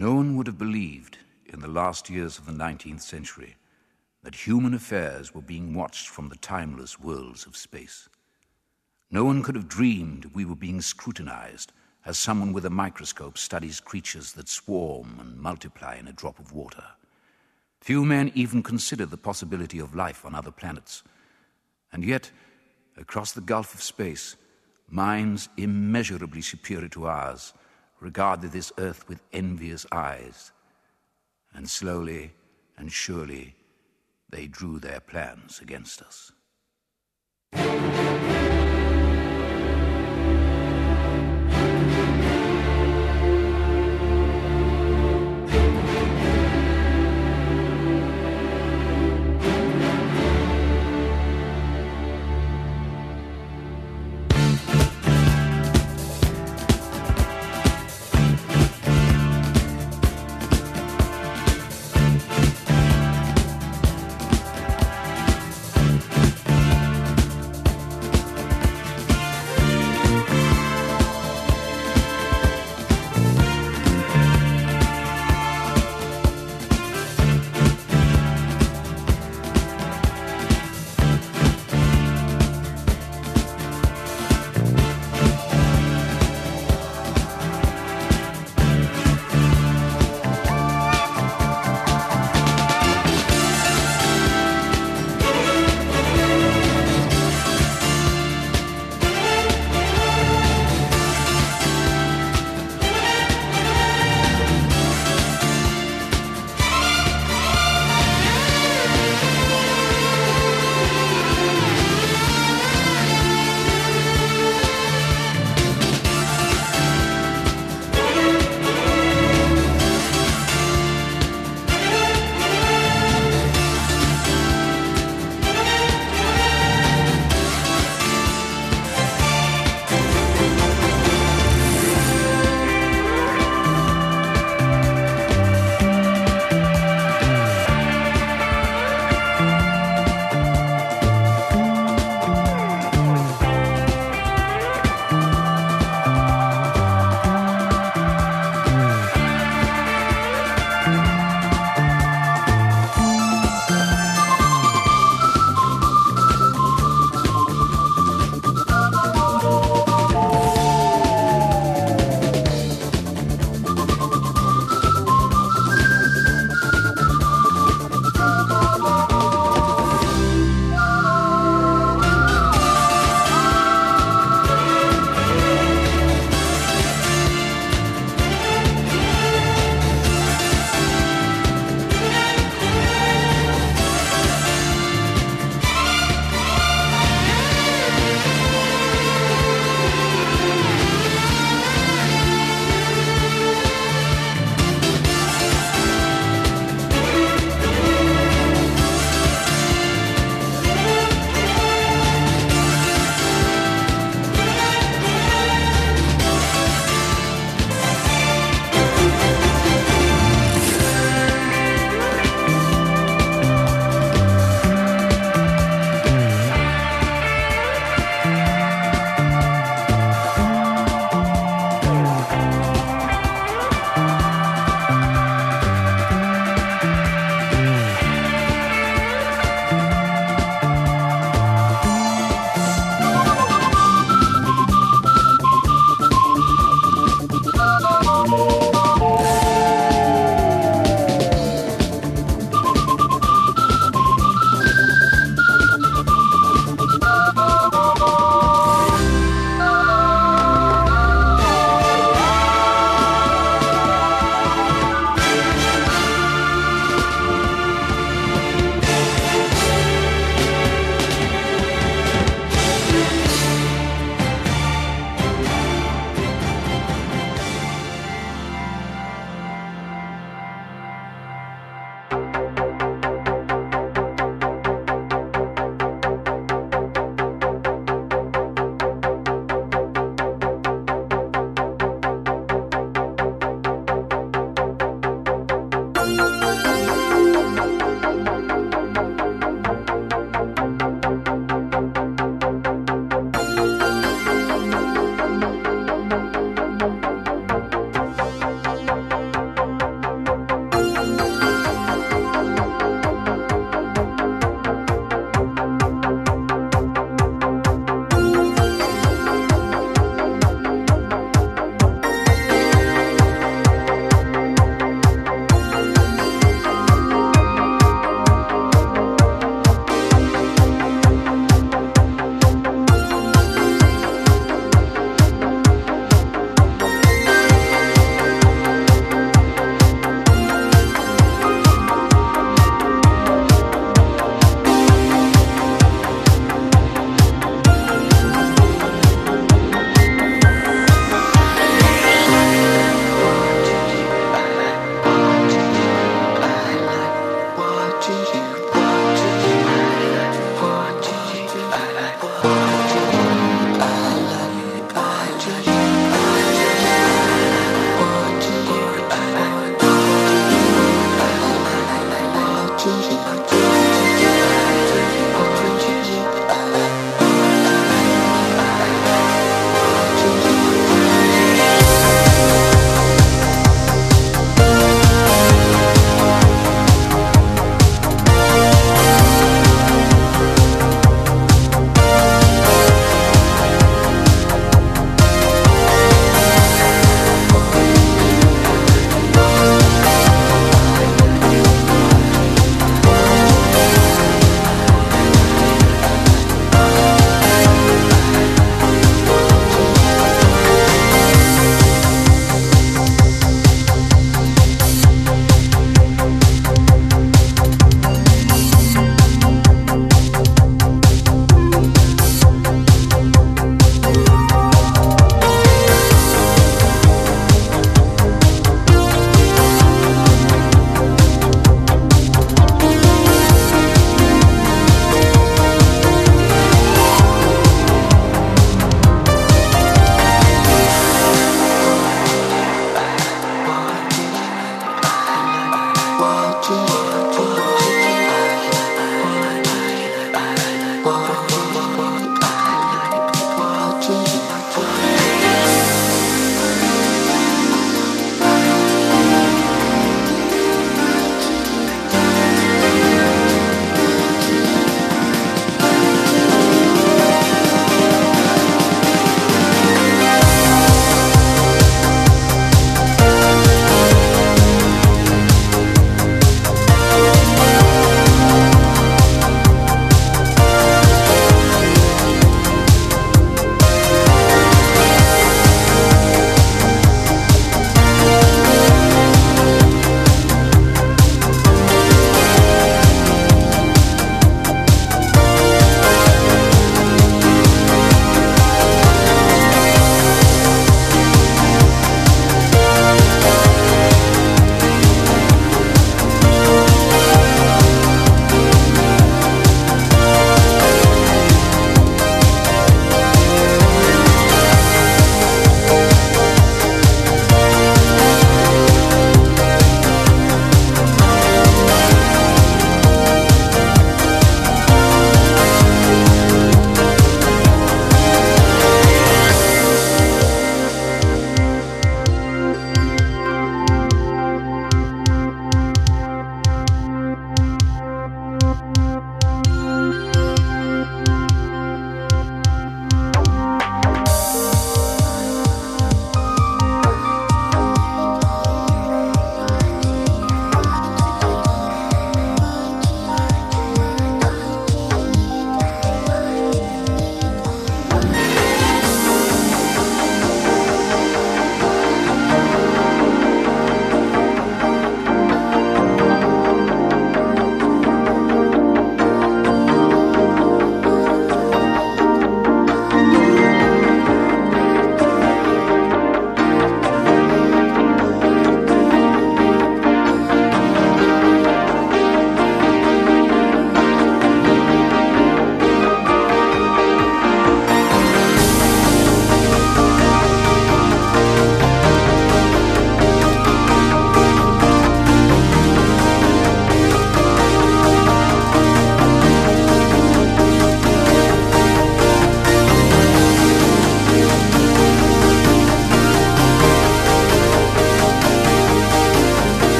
No one would have believed in the last years of the 19th century that human affairs were being watched from the timeless worlds of space. No one could have dreamed we were being scrutinized as someone with a microscope studies creatures that swarm and multiply in a drop of water. Few men even considered the possibility of life on other planets. And yet, across the gulf of space, minds immeasurably superior to ours regarded this earth with envious eyes. And slowly and surely, they drew their plans against us.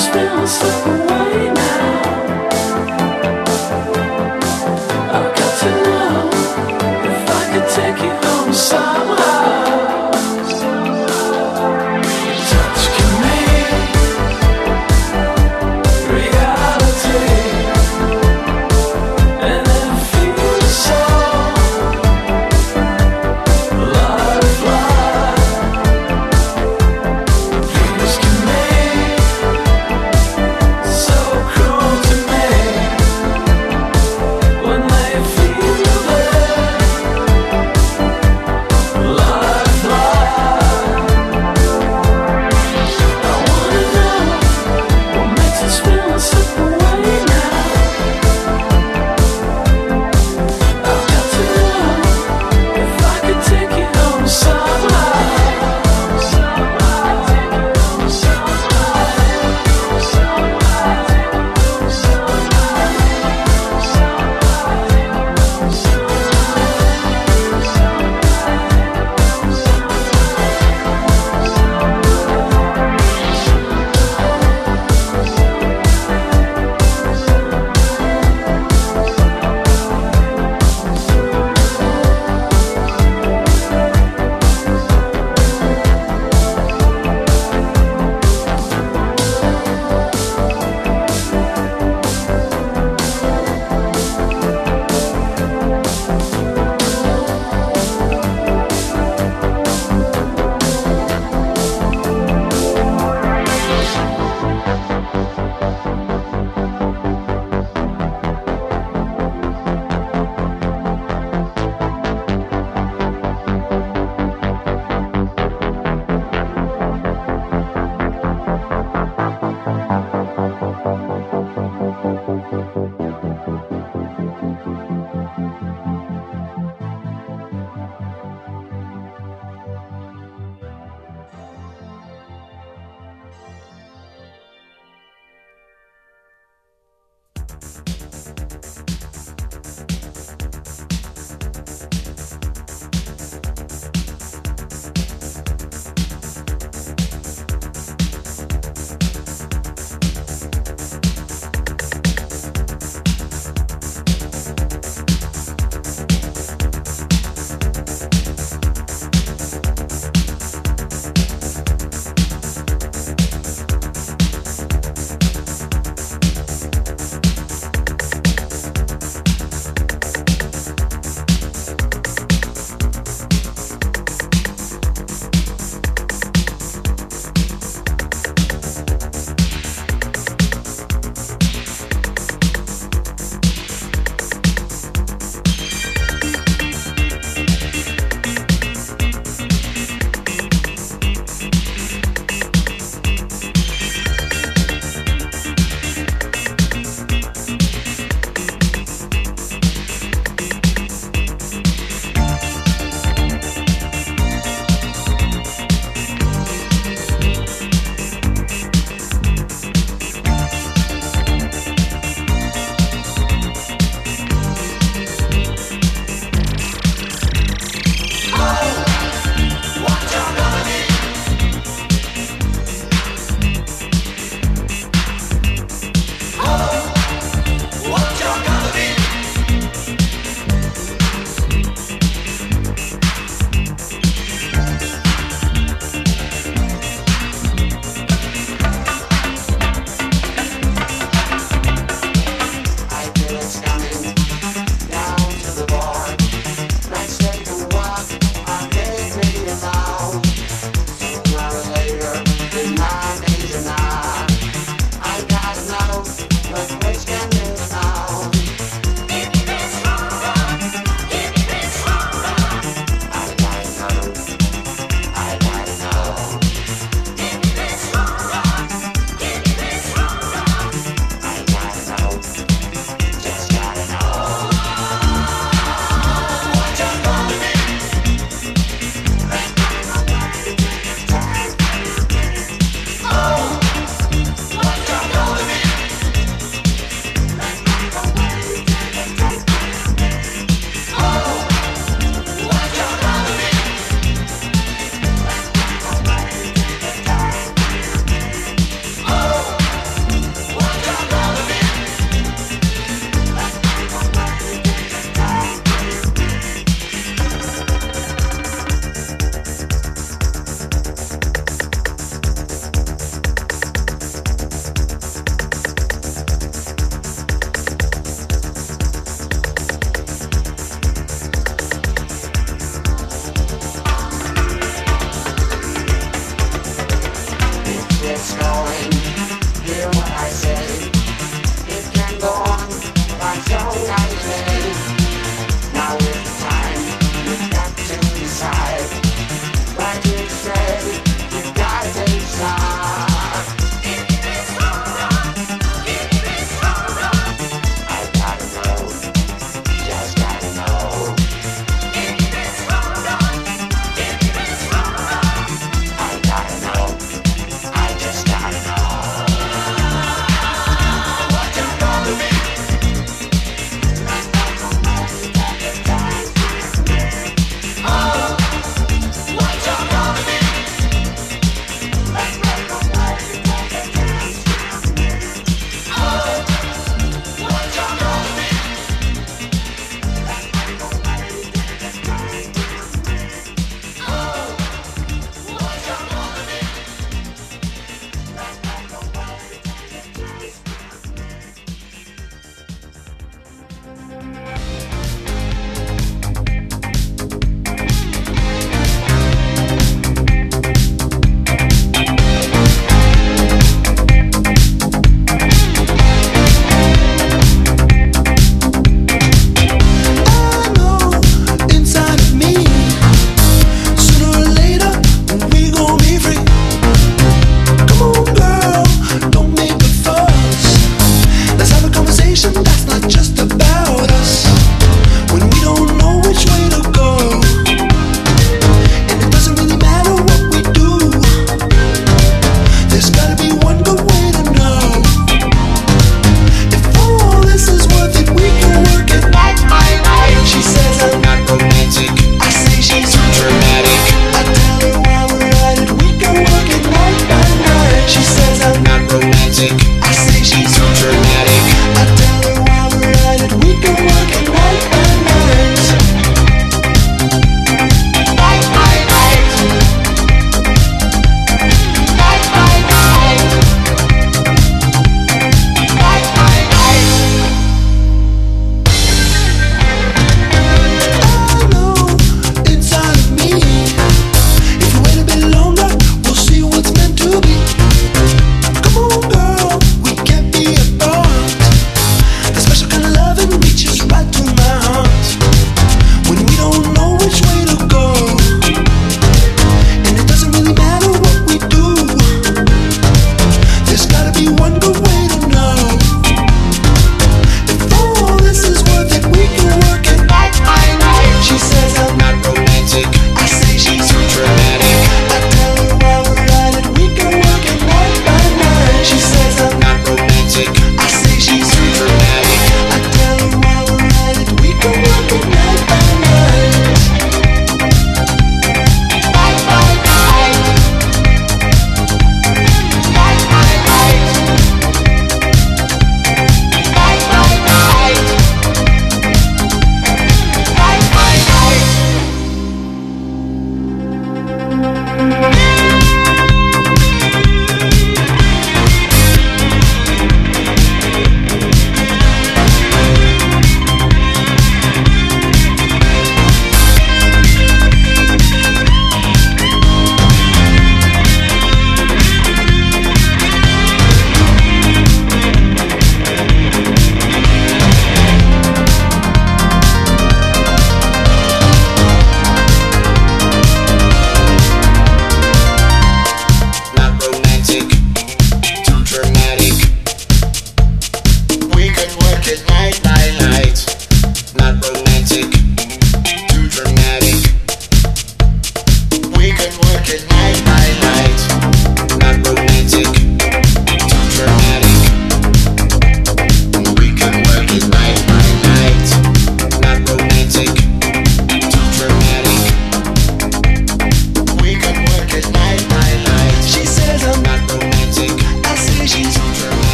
spills away now.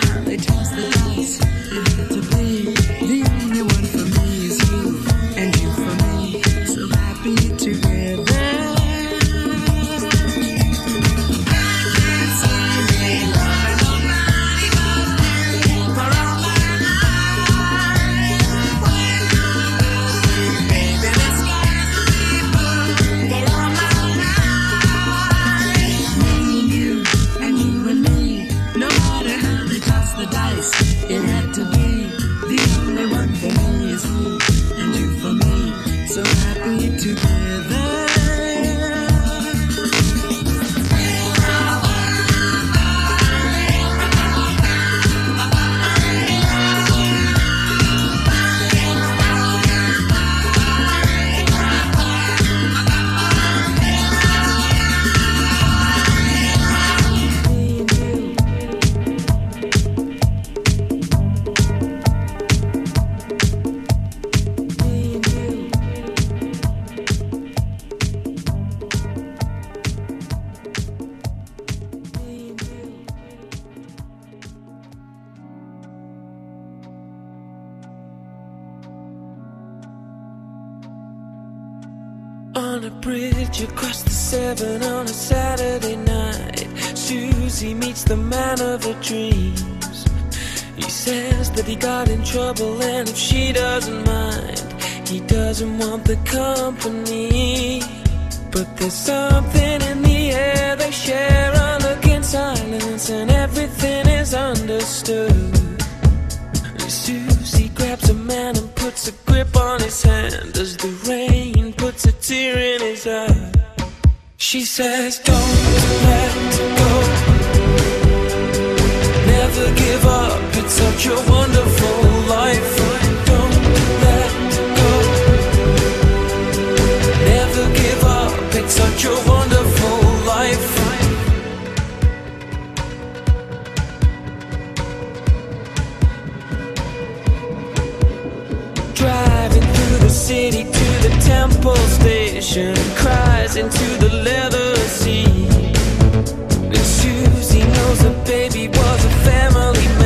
Toss the dice, that he got in trouble, and if she doesn't mind, he doesn't want the company. But there's something in the air they share, a look in silence, and everything is understood. Susie grabs a man and puts a grip on his hand as the rain puts a tear in his eye. She says, Don't let such a wonderful life. Don't let go. Never give up. It's such a wonderful life. Driving through the city to the temple station, cries into the leather seat. And Susie knows her baby was a family man,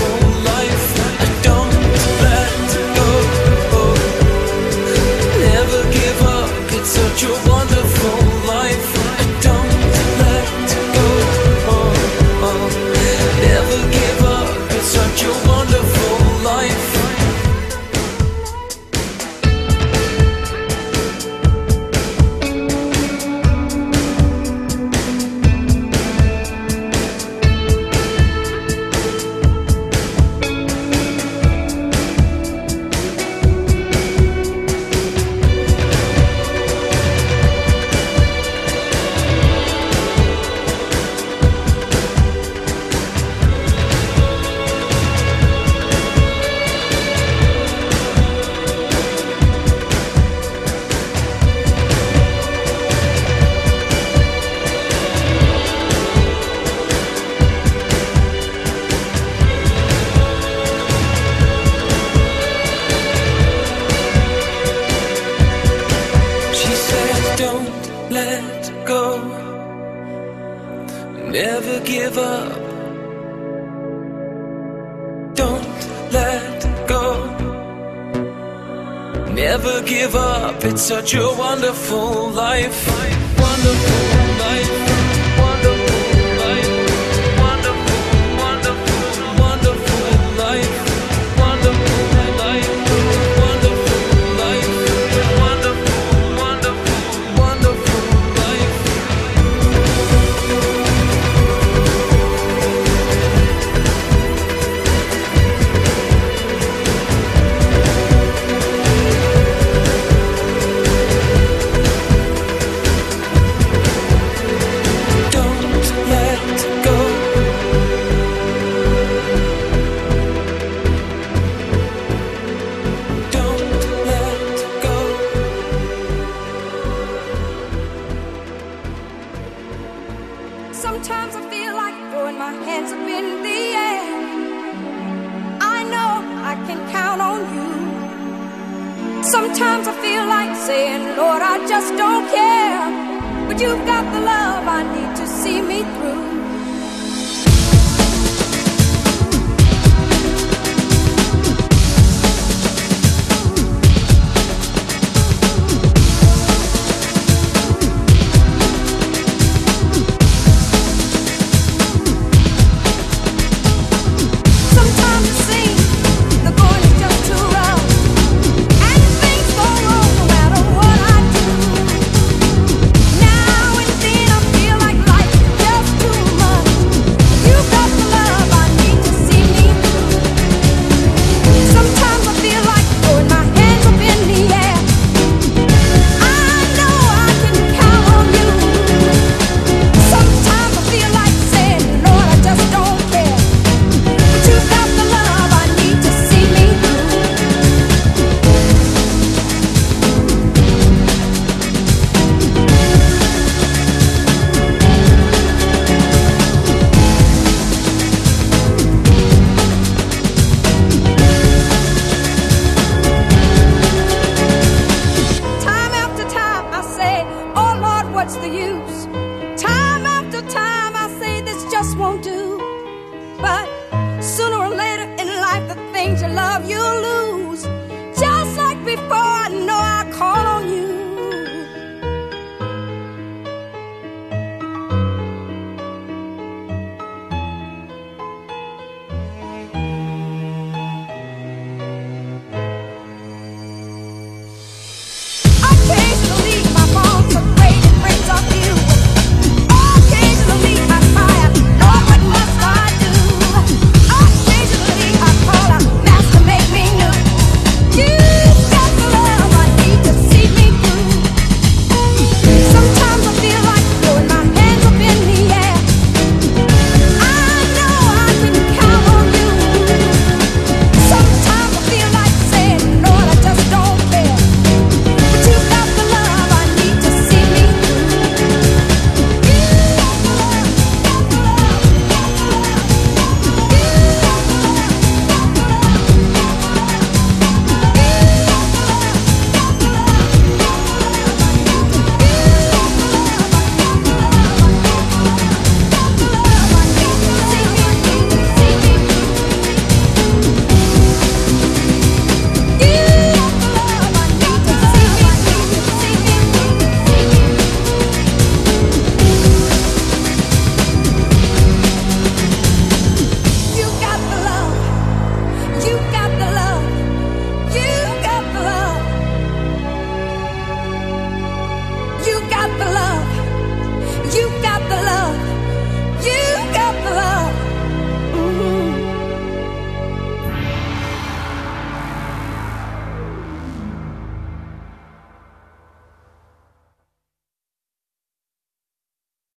Sometimes I feel like throwing my hands up in the air. I know I can count on you. Sometimes I feel like saying, Lord, I just don't care. But you've got the love I need to see me through.